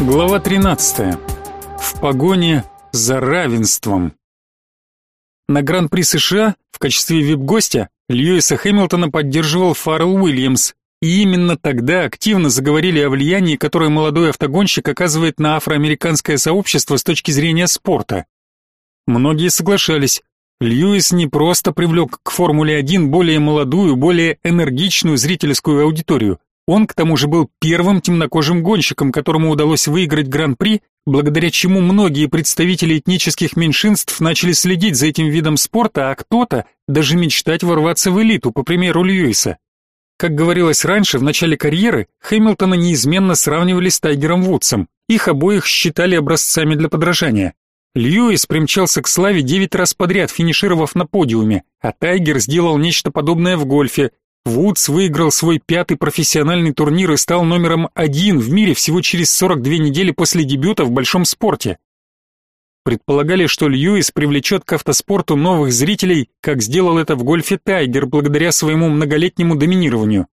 Глава 13. В погоне за равенством. На Гран-при США в качестве вип-гостя Льюиса Хэмилтона поддерживал Фаррелл Уильямс, и именно тогда активно заговорили о влиянии, которое молодой автогонщик оказывает на афроамериканское сообщество с точки зрения спорта. Многие соглашались. Льюис не просто привлек к Формуле-1 более молодую, более энергичную зрительскую аудиторию, он к тому же был первым темнокожим гонщиком, которому удалось выиграть Гран-при, благодаря чему многие представители этнических меньшинств начали следить за этим видом спорта, а кто-то даже мечтать ворваться в элиту, по примеру Льюиса. Как говорилось раньше, в начале карьеры Хэмилтона неизменно сравнивали с Тайгером Вудсом. Их обоих считали образцами для подражания. Льюис примчался к славе девять раз подряд, финишировав на подиуме, а Тайгер сделал нечто подобное в гольфе, Вудс выиграл свой пятый профессиональный турнир и стал номером один в мире всего через 42 недели после дебюта в большом спорте. Предполагали, что Льюис привлечет к автоспорту новых зрителей, как сделал это в гольфе Тайгер благодаря своему многолетнему доминированию.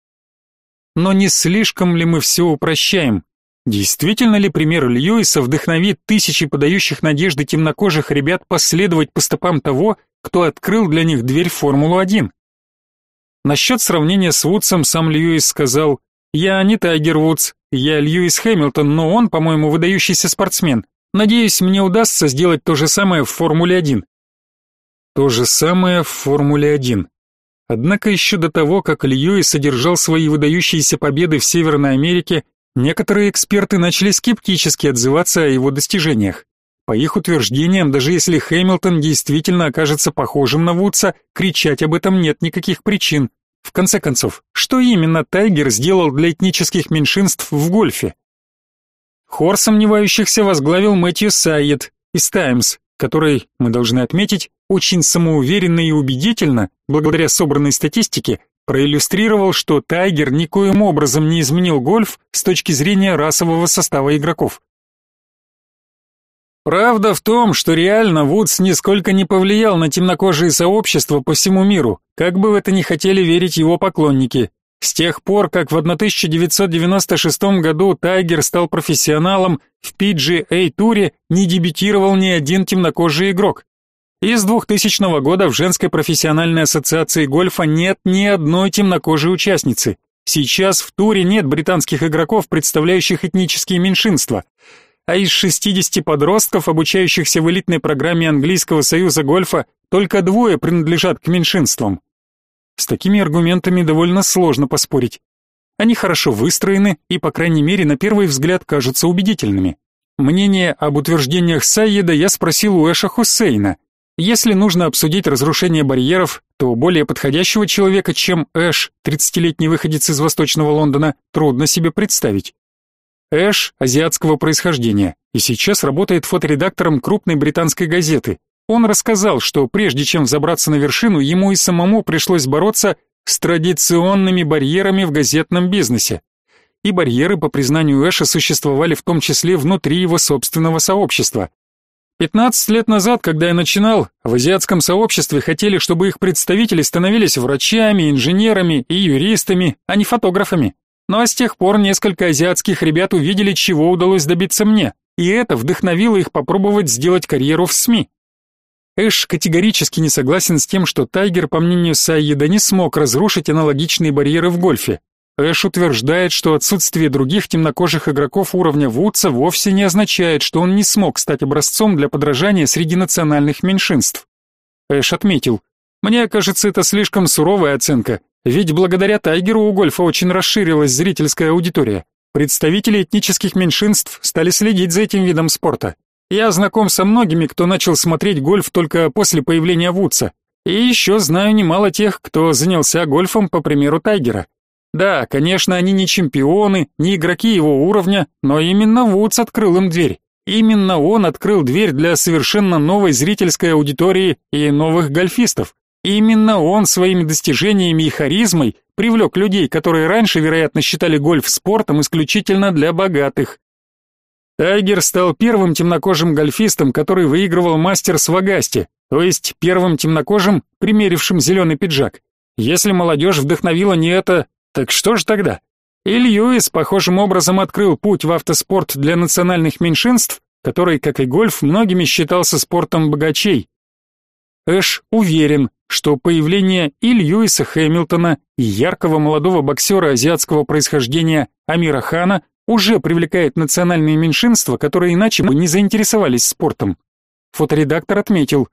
Но не слишком ли мы все упрощаем? Действительно ли пример Льюиса вдохновит тысячи подающих надежды темнокожих ребят последовать по стопам того, кто открыл для них дверь в Формулу-1? Насчет сравнения с Вудсом сам Льюис сказал, «Я не Тайгер Вудс, я Льюис Хэмилтон, но он, по-моему, выдающийся спортсмен. Надеюсь, мне удастся сделать то же самое в Формуле-1». То же самое в Формуле-1. Однако еще до того, как Льюис одержал свои выдающиеся победы в Северной Америке, некоторые эксперты начали скептически отзываться о его достижениях. По их утверждениям, даже если Хэмилтон действительно окажется похожим на Вудса, кричать об этом нет никаких причин. В конце концов, что именно Тайгер сделал для этнических меньшинств в гольфе? Хор сомневающихся возглавил Мэтью Сайет из «Таймс», который, мы должны отметить, очень самоуверенно и убедительно, благодаря собранной статистике, проиллюстрировал, что Тайгер никоим образом не изменил гольф с точки зрения расового состава игроков. Правда в том, что реально Вудс нисколько не повлиял на темнокожие сообщества по всему миру, как бы в это ни хотели верить его поклонники. С тех пор, как в 1996 году Тайгер стал профессионалом, в PGA-туре не дебютировал ни один темнокожий игрок. И с 2000 года в женской профессиональной ассоциации гольфа нет ни одной темнокожей участницы. Сейчас в туре нет британских игроков, представляющих этнические меньшинства а из 60 подростков, обучающихся в элитной программе Английского союза гольфа, только двое принадлежат к меньшинствам. С такими аргументами довольно сложно поспорить. Они хорошо выстроены и, по крайней мере, на первый взгляд кажутся убедительными. Мнение об утверждениях Сайеда я спросил у Эша Хусейна. Если нужно обсудить разрушение барьеров, то более подходящего человека, чем Эш, 30-летний выходец из Восточного Лондона, трудно себе представить. Эш азиатского происхождения и сейчас работает фоторедактором крупной британской газеты. Он рассказал, что прежде чем взобраться на вершину, ему и самому пришлось бороться с традиционными барьерами в газетном бизнесе. И барьеры, по признанию Эша, существовали в том числе внутри его собственного сообщества. 15 лет назад, когда я начинал, в азиатском сообществе хотели, чтобы их представители становились врачами, инженерами и юристами, а не фотографами. Но с тех пор несколько азиатских ребят увидели, чего удалось добиться мне, и это вдохновило их попробовать сделать карьеру в СМИ. Эш категорически не согласен с тем, что Тайгер, по мнению Сайеда, не смог разрушить аналогичные барьеры в гольфе. Эш утверждает, что отсутствие других темнокожих игроков уровня Вудса вовсе не означает, что он не смог стать образцом для подражания среди национальных меньшинств. Эш отметил, «Мне кажется, это слишком суровая оценка. Ведь благодаря Тайгеру у гольфа очень расширилась зрительская аудитория. Представители этнических меньшинств стали следить за этим видом спорта. Я знаком со многими, кто начал смотреть гольф только после появления Вудса. И еще знаю немало тех, кто занялся гольфом по примеру Тайгера. Да, конечно, они не чемпионы, не игроки его уровня, но именно Вудс открыл им дверь. Именно он открыл дверь для совершенно новой зрительской аудитории и новых гольфистов. Именно он своими достижениями и харизмой привлек людей, которые раньше, вероятно, считали гольф спортом исключительно для богатых. Тайгер стал первым темнокожим гольфистом, который выигрывал мастерс в Агасте, то есть первым темнокожим, примерившим зеленый пиджак. Если молодежь вдохновила не это, так что же тогда? И Льюис похожим образом открыл путь в автоспорт для национальных меньшинств, который, как и гольф, многими считался спортом богачей. Эш уверен, что появление и Льюиса Хэмилтона, и яркого молодого боксера азиатского происхождения Амира Хана уже привлекает национальные меньшинства, которые иначе бы не заинтересовались спортом. Фоторедактор отметил,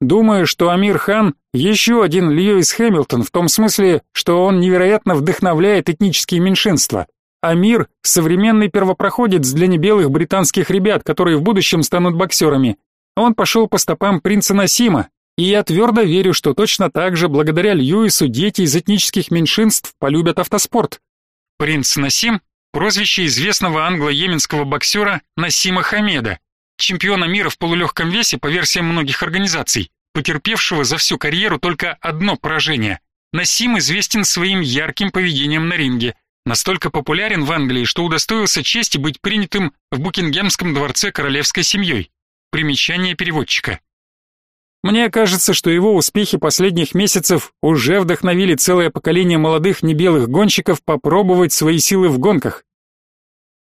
Думаю, что Амир Хан еще один Льюис Хэмилтон в том смысле, что он невероятно вдохновляет этнические меньшинства. Амир – современный первопроходец для небелых британских ребят, которые в будущем станут боксерами. Он пошел по стопам принца Насима, и я твердо верю, что точно так же, благодаря Льюису, дети из этнических меньшинств полюбят автоспорт. Принц Насим – прозвище известного англо-йеменского боксера Насима Хамеда, чемпиона мира в полулегком весе по версиям многих организаций потерпевшего за всю карьеру только одно поражение. Насим известен своим ярким поведением на ринге, настолько популярен в Англии, что удостоился чести быть принятым в Букингемском дворце королевской семьей. Примечание переводчика. Мне кажется, что его успехи последних месяцев уже вдохновили целое поколение молодых небелых гонщиков попробовать свои силы в гонках.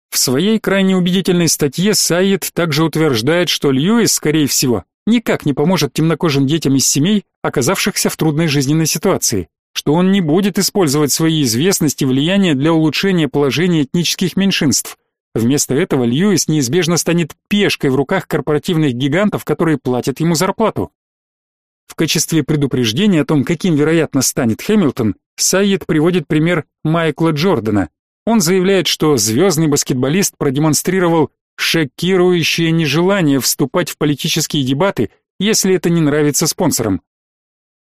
В своей крайне убедительной статье Сайед также утверждает, что Льюис, скорее всего, никак не поможет темнокожим детям из семей, оказавшихся в трудной жизненной ситуации, что он не будет использовать свои известности и влияние для улучшения положения этнических меньшинств. Вместо этого Льюис неизбежно станет пешкой в руках корпоративных гигантов, которые платят ему зарплату. В качестве предупреждения о том, каким вероятно станет Хэмилтон, Сайед приводит пример Майкла Джордана. Он заявляет, что звездный баскетболист продемонстрировал шокирующее нежелание вступать в политические дебаты, если это не нравится спонсорам.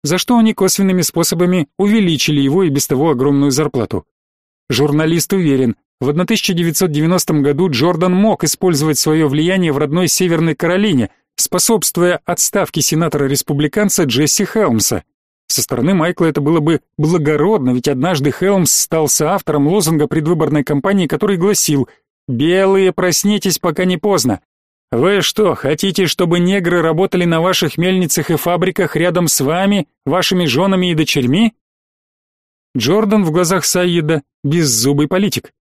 За что они косвенными способами увеличили его и без того огромную зарплату. Журналист уверен, в 1990 году Джордан мог использовать свое влияние в родной Северной Каролине, способствуя отставке сенатора-республиканца Джесси Хелмса. Со стороны Майкла это было бы благородно, ведь однажды Хелмс стал соавтором лозунга предвыборной кампании, который гласил «Белые, проснитесь, пока не поздно». Вы что, хотите, чтобы негры работали на ваших мельницах и фабриках рядом с вами, вашими женами и дочерьми? Джордан в глазах Саида беззубый политик.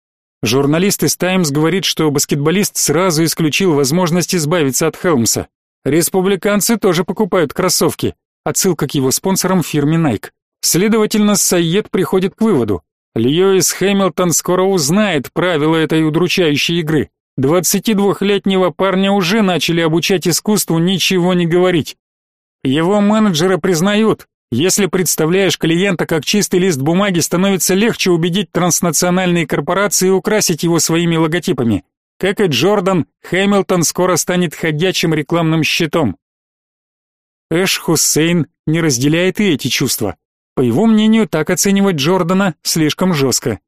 Журналист из Таймс говорит, что баскетболист сразу исключил возможность избавиться от Хелмса. Республиканцы тоже покупают кроссовки. Отсылка к его спонсорам фирме Nike. Следовательно, Сайед приходит к выводу. Льюис Хэмилтон скоро узнает правила этой удручающей игры. 22-летнего парня уже начали обучать искусству ничего не говорить. Его менеджеры признают, если представляешь клиента как чистый лист бумаги, становится легче убедить транснациональные корпорации украсить его своими логотипами. Как и Джордан, Хэмилтон скоро станет ходячим рекламным щитом. Эш Хусейн не разделяет и эти чувства. По его мнению, так оценивать Джордана слишком жестко.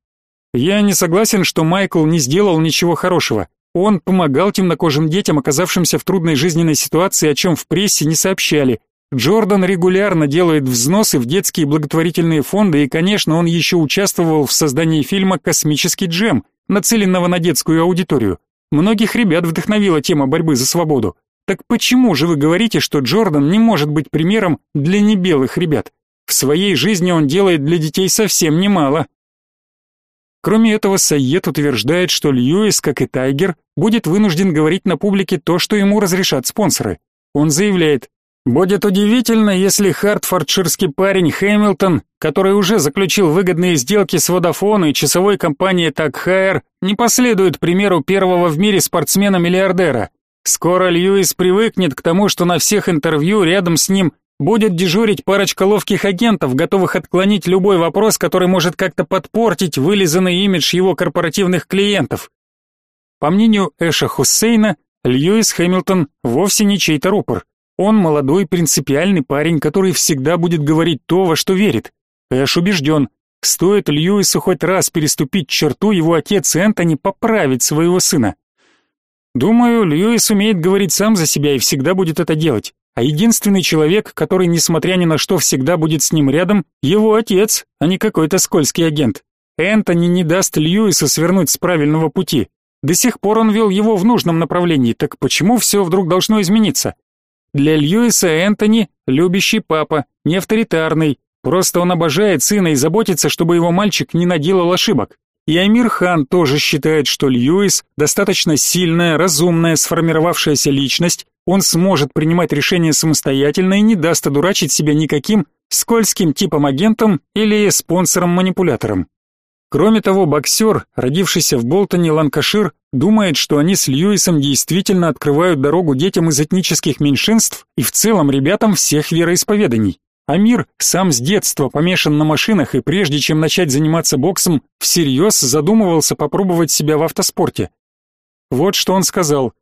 Я не согласен, что Майкл не сделал ничего хорошего. Он помогал темнокожим детям, оказавшимся в трудной жизненной ситуации, о чем в прессе не сообщали. Джордан регулярно делает взносы в детские благотворительные фонды, и, конечно, он еще участвовал в создании фильма «Космический джем», нацеленного на детскую аудиторию. Многих ребят вдохновила тема борьбы за свободу. Так почему же вы говорите, что Джордан не может быть примером для небелых ребят? В своей жизни он делает для детей совсем немало. Кроме этого, Сайет утверждает, что Льюис, как и Тайгер, будет вынужден говорить на публике то, что ему разрешат спонсоры. Он заявляет, «Будет удивительно, если хартфордширский парень Хэмилтон, который уже заключил выгодные сделки с Vodafone и часовой компанией TagHair, не последует примеру первого в мире спортсмена-миллиардера. Скоро Льюис привыкнет к тому, что на всех интервью рядом с ним Будет дежурить парочка ловких агентов, готовых отклонить любой вопрос, который может как-то подпортить вылизанный имидж его корпоративных клиентов. По мнению Эша Хуссейна, Льюис Хэмилтон вовсе не чей-то рупор. Он молодой принципиальный парень, который всегда будет говорить то, во что верит. Эш убежден, стоит Льюису хоть раз переступить черту, его отец Энтони поправит своего сына. Думаю, Льюис умеет говорить сам за себя и всегда будет это делать а единственный человек, который, несмотря ни на что, всегда будет с ним рядом, его отец, а не какой-то скользкий агент. Энтони не даст Льюису свернуть с правильного пути. До сих пор он вел его в нужном направлении, так почему все вдруг должно измениться? Для Льюиса Энтони любящий папа, не авторитарный, просто он обожает сына и заботится, чтобы его мальчик не наделал ошибок. И Амир Хан тоже считает, что Льюис достаточно сильная, разумная, сформировавшаяся личность, он сможет принимать решения самостоятельно и не даст одурачить себя никаким скользким типом агентом или спонсором-манипулятором. Кроме того, боксер, родившийся в Болтоне, Ланкашир, думает, что они с Льюисом действительно открывают дорогу детям из этнических меньшинств и в целом ребятам всех вероисповеданий. Амир сам с детства помешан на машинах и прежде чем начать заниматься боксом, всерьез задумывался попробовать себя в автоспорте. Вот что он сказал.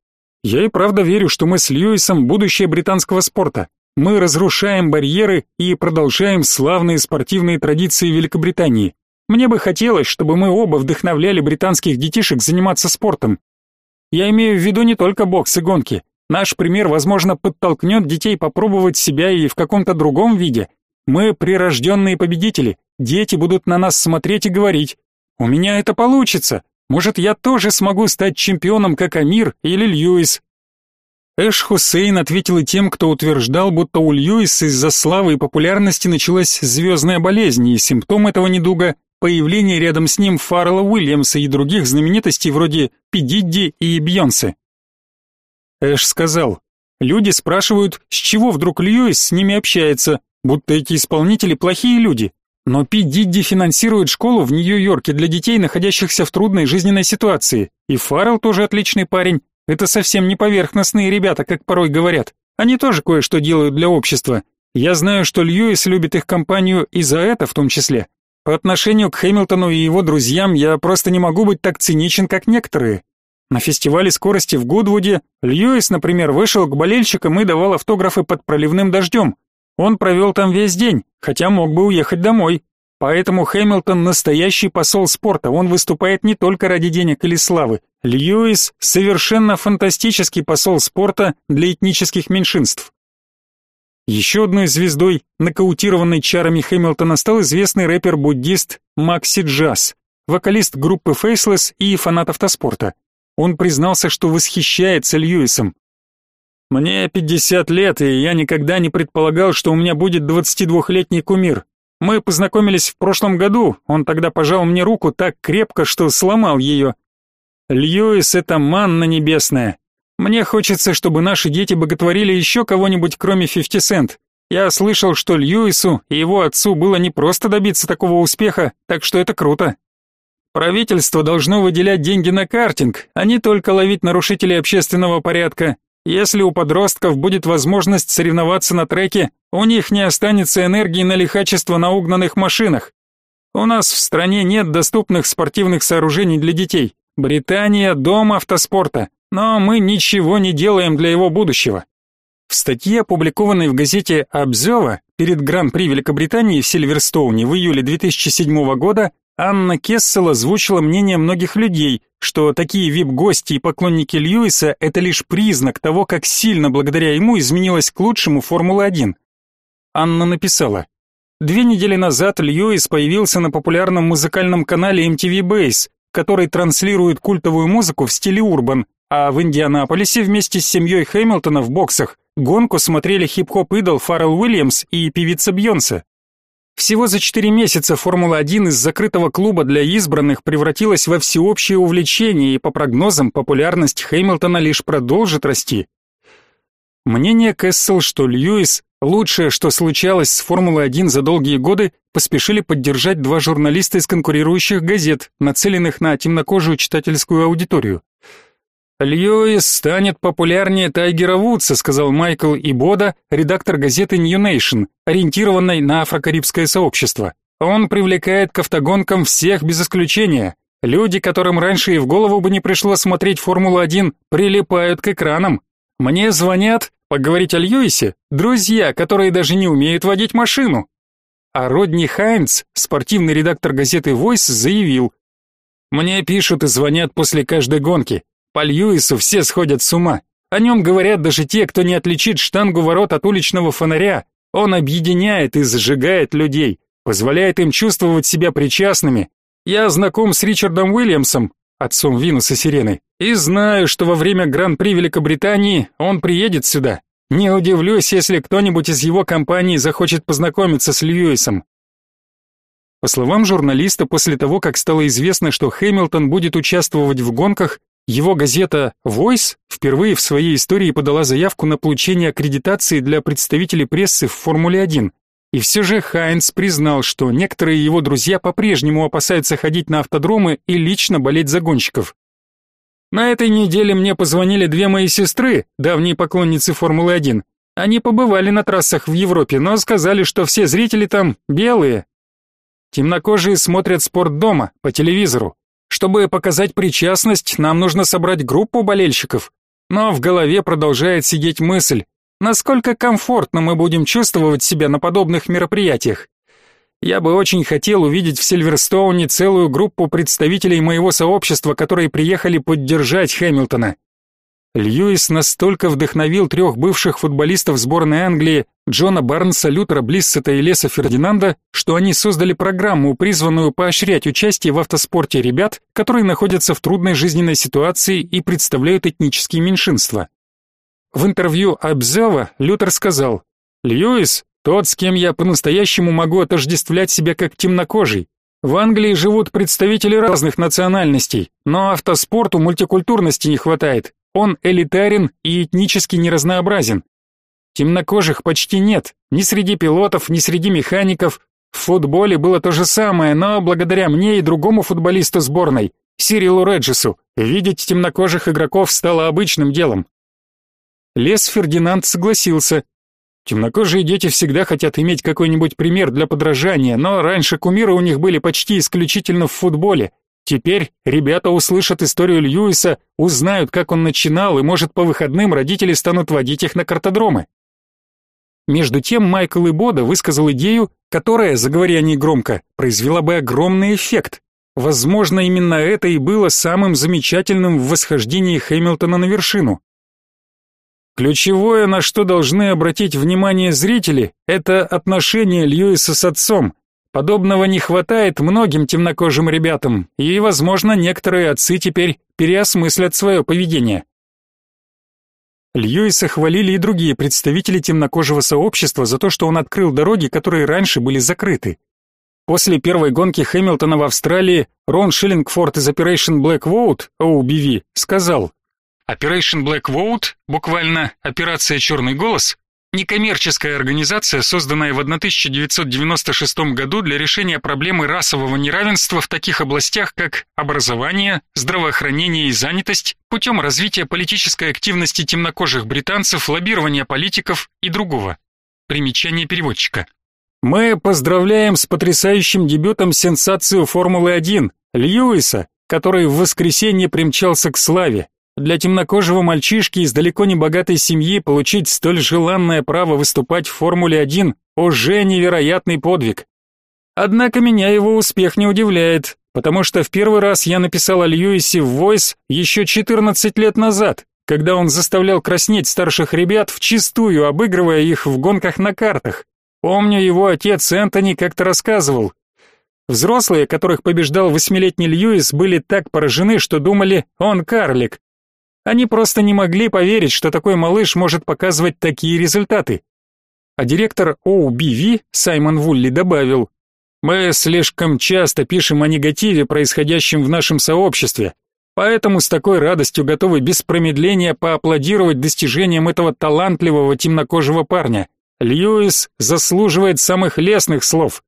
«Я и правда верю, что мы с Льюисом будущее британского спорта. Мы разрушаем барьеры и продолжаем славные спортивные традиции Великобритании. Мне бы хотелось, чтобы мы оба вдохновляли британских детишек заниматься спортом. Я имею в виду не только бокс и гонки. Наш пример, возможно, подтолкнет детей попробовать себя и в каком-то другом виде. Мы прирожденные победители. Дети будут на нас смотреть и говорить: "У меня это получится. Может, я тоже смогу стать чемпионом, как Амир или Льюис". Эш Хусейн ответил и тем, кто утверждал, будто у Льюиса из-за славы и популярности началась звездная болезнь, и симптом этого недуга появление рядом с ним Фаррелла Уильямса и других знаменитостей вроде Пи и Бьонсе. Эш сказал, люди спрашивают, с чего вдруг Льюис с ними общается, будто эти исполнители плохие люди. Но Пи Дидди финансирует школу в Нью-Йорке для детей, находящихся в трудной жизненной ситуации. И Фаррелл тоже отличный парень. Это совсем не поверхностные ребята, как порой говорят. Они тоже кое-что делают для общества. Я знаю, что Льюис любит их компанию и за это в том числе. По отношению к Хэмилтону и его друзьям я просто не могу быть так циничен, как некоторые. На фестивале скорости в Гудвуде Льюис, например, вышел к болельщикам и давал автографы под проливным дождем. Он провел там весь день, хотя мог бы уехать домой. Поэтому Хэмилтон настоящий посол спорта, он выступает не только ради денег или славы. Льюис совершенно фантастический посол спорта для этнических меньшинств. Еще одной звездой, нокаутированной чарами Хэмилтона, стал известный рэпер-буддист Макси Джаз, вокалист группы Faceless и фанат автоспорта. Он признался, что восхищается Льюисом. «Мне 50 лет, и я никогда не предполагал, что у меня будет 22-летний кумир. Мы познакомились в прошлом году, он тогда пожал мне руку так крепко, что сломал ее. Льюис — это манна небесная. Мне хочется, чтобы наши дети боготворили еще кого-нибудь, кроме 50 Cent. Я слышал, что Льюису и его отцу было не просто добиться такого успеха, так что это круто. Правительство должно выделять деньги на картинг, а не только ловить нарушителей общественного порядка. Если у подростков будет возможность соревноваться на треке, у них не останется энергии на лихачество на угнанных машинах. У нас в стране нет доступных спортивных сооружений для детей. Британия – дом автоспорта, но мы ничего не делаем для его будущего. В статье, опубликованной в газете «Обзева» перед Гран-при Великобритании в Сильверстоуне в июле 2007 года, Анна Кессел озвучила мнение многих людей, что такие вип-гости и поклонники Льюиса – это лишь признак того, как сильно благодаря ему изменилась к лучшему Формула-1. Анна написала, «Две недели назад Льюис появился на популярном музыкальном канале MTV Base, который транслирует культовую музыку в стиле урбан, а в Индианаполисе вместе с семьей Хэмилтона в боксах гонку смотрели хип-хоп-идол Фаррелл Уильямс и певица Бьонсе. Всего за четыре месяца Формула-1 из закрытого клуба для избранных превратилась во всеобщее увлечение, и по прогнозам популярность Хэмилтона лишь продолжит расти. Мнение Кэссел, что Льюис – лучшее, что случалось с Формулой-1 за долгие годы, поспешили поддержать два журналиста из конкурирующих газет, нацеленных на темнокожую читательскую аудиторию. «Льюис станет популярнее Тайгера Вудса», сказал Майкл Ибода, редактор газеты New Nation, ориентированной на афрокарибское сообщество. «Он привлекает к автогонкам всех без исключения. Люди, которым раньше и в голову бы не пришло смотреть Формулу-1, прилипают к экранам. Мне звонят поговорить о Льюисе друзья, которые даже не умеют водить машину». А Родни Хайнц, спортивный редактор газеты Voice, заявил, «Мне пишут и звонят после каждой гонки. По Льюису все сходят с ума. О нем говорят даже те, кто не отличит штангу ворот от уличного фонаря. Он объединяет и зажигает людей, позволяет им чувствовать себя причастными. Я знаком с Ричардом Уильямсом, отцом Винуса Сирены, и знаю, что во время Гран-при Великобритании он приедет сюда. Не удивлюсь, если кто-нибудь из его компании захочет познакомиться с Льюисом. По словам журналиста, после того, как стало известно, что Хэмилтон будет участвовать в гонках, его газета Voice впервые в своей истории подала заявку на получение аккредитации для представителей прессы в Формуле-1. И все же Хайнц признал, что некоторые его друзья по-прежнему опасаются ходить на автодромы и лично болеть за гонщиков. На этой неделе мне позвонили две мои сестры, давние поклонницы Формулы-1. Они побывали на трассах в Европе, но сказали, что все зрители там белые. Темнокожие смотрят спорт дома, по телевизору. Чтобы показать причастность, нам нужно собрать группу болельщиков. Но в голове продолжает сидеть мысль, насколько комфортно мы будем чувствовать себя на подобных мероприятиях. Я бы очень хотел увидеть в Сильверстоуне целую группу представителей моего сообщества, которые приехали поддержать Хэмилтона. Льюис настолько вдохновил трех бывших футболистов сборной Англии Джона Барнса, Лютера Блиссета и Леса Фердинанда, что они создали программу, призванную поощрять участие в автоспорте ребят, которые находятся в трудной жизненной ситуации и представляют этнические меньшинства. В интервью Обзева Лютер сказал, «Льюис – тот, с кем я по-настоящему могу отождествлять себя как темнокожий. В Англии живут представители разных национальностей, но автоспорту мультикультурности не хватает, он элитарен и этнически неразнообразен. Темнокожих почти нет, ни среди пилотов, ни среди механиков. В футболе было то же самое, но благодаря мне и другому футболисту сборной, Сирилу Реджису, видеть темнокожих игроков стало обычным делом. Лес Фердинанд согласился. Темнокожие дети всегда хотят иметь какой-нибудь пример для подражания, но раньше кумиры у них были почти исключительно в футболе, Теперь ребята услышат историю Льюиса, узнают, как он начинал, и, может, по выходным родители станут водить их на картодромы. Между тем Майкл Ибода высказал идею, которая, заговори о ней громко, произвела бы огромный эффект. Возможно, именно это и было самым замечательным в восхождении Хэмилтона на вершину. Ключевое, на что должны обратить внимание зрители, это отношение Льюиса с отцом, Подобного не хватает многим темнокожим ребятам, и, возможно, некоторые отцы теперь переосмыслят свое поведение. Льюиса хвалили и другие представители темнокожего сообщества за то, что он открыл дороги, которые раньше были закрыты. После первой гонки Хэмилтона в Австралии Рон Шиллингфорд из Operation Black Vote, OBV, сказал Operation Black Vote, буквально «Операция Черный голос», Некоммерческая организация, созданная в 1996 году для решения проблемы расового неравенства в таких областях, как образование, здравоохранение и занятость, путем развития политической активности темнокожих британцев, лоббирования политиков и другого. Примечание переводчика. Мы поздравляем с потрясающим дебютом сенсацию Формулы-1 Льюиса, который в воскресенье примчался к славе. Для темнокожего мальчишки из далеко не богатой семьи получить столь желанное право выступать в Формуле-1 уже невероятный подвиг. Однако меня его успех не удивляет, потому что в первый раз я написал о Льюисе в Voice еще 14 лет назад, когда он заставлял краснеть старших ребят, вчистую обыгрывая их в гонках на картах. Помню, его отец Энтони как-то рассказывал. Взрослые, которых побеждал восьмилетний Льюис, были так поражены, что думали, он карлик. Они просто не могли поверить, что такой малыш может показывать такие результаты. А директор OBV Саймон Вулли добавил, «Мы слишком часто пишем о негативе, происходящем в нашем сообществе, поэтому с такой радостью готовы без промедления поаплодировать достижениям этого талантливого темнокожего парня. Льюис заслуживает самых лестных слов».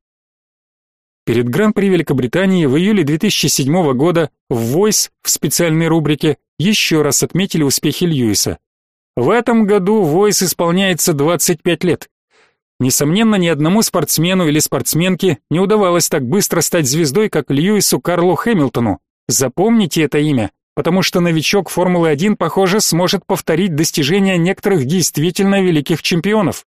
Перед Гран-при Великобритании в июле 2007 года в Voice в специальной рубрике еще раз отметили успехи Льюиса. В этом году Войс исполняется 25 лет. Несомненно, ни одному спортсмену или спортсменке не удавалось так быстро стать звездой, как Льюису Карлу Хэмилтону. Запомните это имя, потому что новичок Формулы-1, похоже, сможет повторить достижения некоторых действительно великих чемпионов.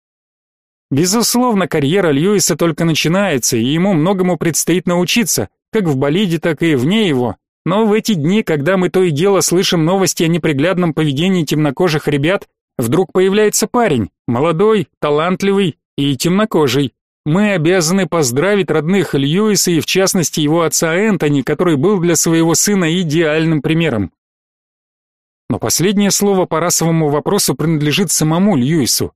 Безусловно, карьера Льюиса только начинается, и ему многому предстоит научиться, как в болиде, так и вне его, но в эти дни, когда мы то и дело слышим новости о неприглядном поведении темнокожих ребят, вдруг появляется парень, молодой, талантливый и темнокожий. Мы обязаны поздравить родных Льюиса и в частности его отца Энтони, который был для своего сына идеальным примером. Но последнее слово по расовому вопросу принадлежит самому Льюису.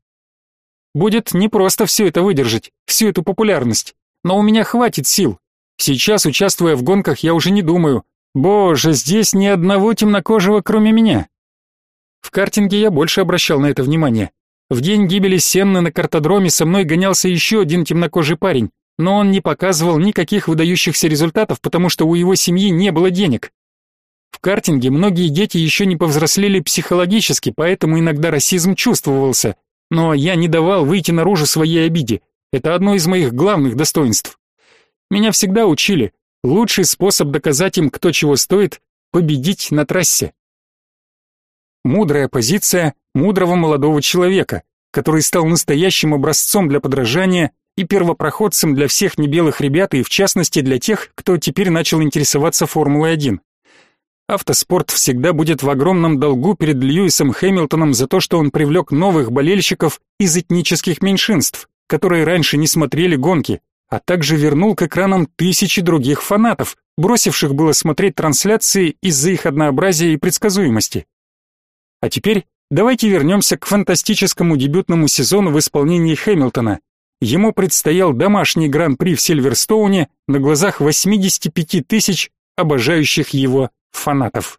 Будет непросто все это выдержать, всю эту популярность, но у меня хватит сил, Сейчас, участвуя в гонках, я уже не думаю, боже, здесь ни одного темнокожего, кроме меня. В картинге я больше обращал на это внимание. В день гибели Сенны на картодроме со мной гонялся еще один темнокожий парень, но он не показывал никаких выдающихся результатов, потому что у его семьи не было денег. В картинге многие дети еще не повзрослели психологически, поэтому иногда расизм чувствовался, но я не давал выйти наружу своей обиде. Это одно из моих главных достоинств. Меня всегда учили, лучший способ доказать им, кто чего стоит, победить на трассе. Мудрая позиция мудрого молодого человека, который стал настоящим образцом для подражания и первопроходцем для всех небелых ребят и в частности для тех, кто теперь начал интересоваться Формулой-1. Автоспорт всегда будет в огромном долгу перед Льюисом Хэмилтоном за то, что он привлек новых болельщиков из этнических меньшинств, которые раньше не смотрели гонки, а также вернул к экранам тысячи других фанатов, бросивших было смотреть трансляции из-за их однообразия и предсказуемости. А теперь давайте вернемся к фантастическому дебютному сезону в исполнении Хэмилтона. Ему предстоял домашний гран-при в Сильверстоуне на глазах 85 тысяч обожающих его фанатов.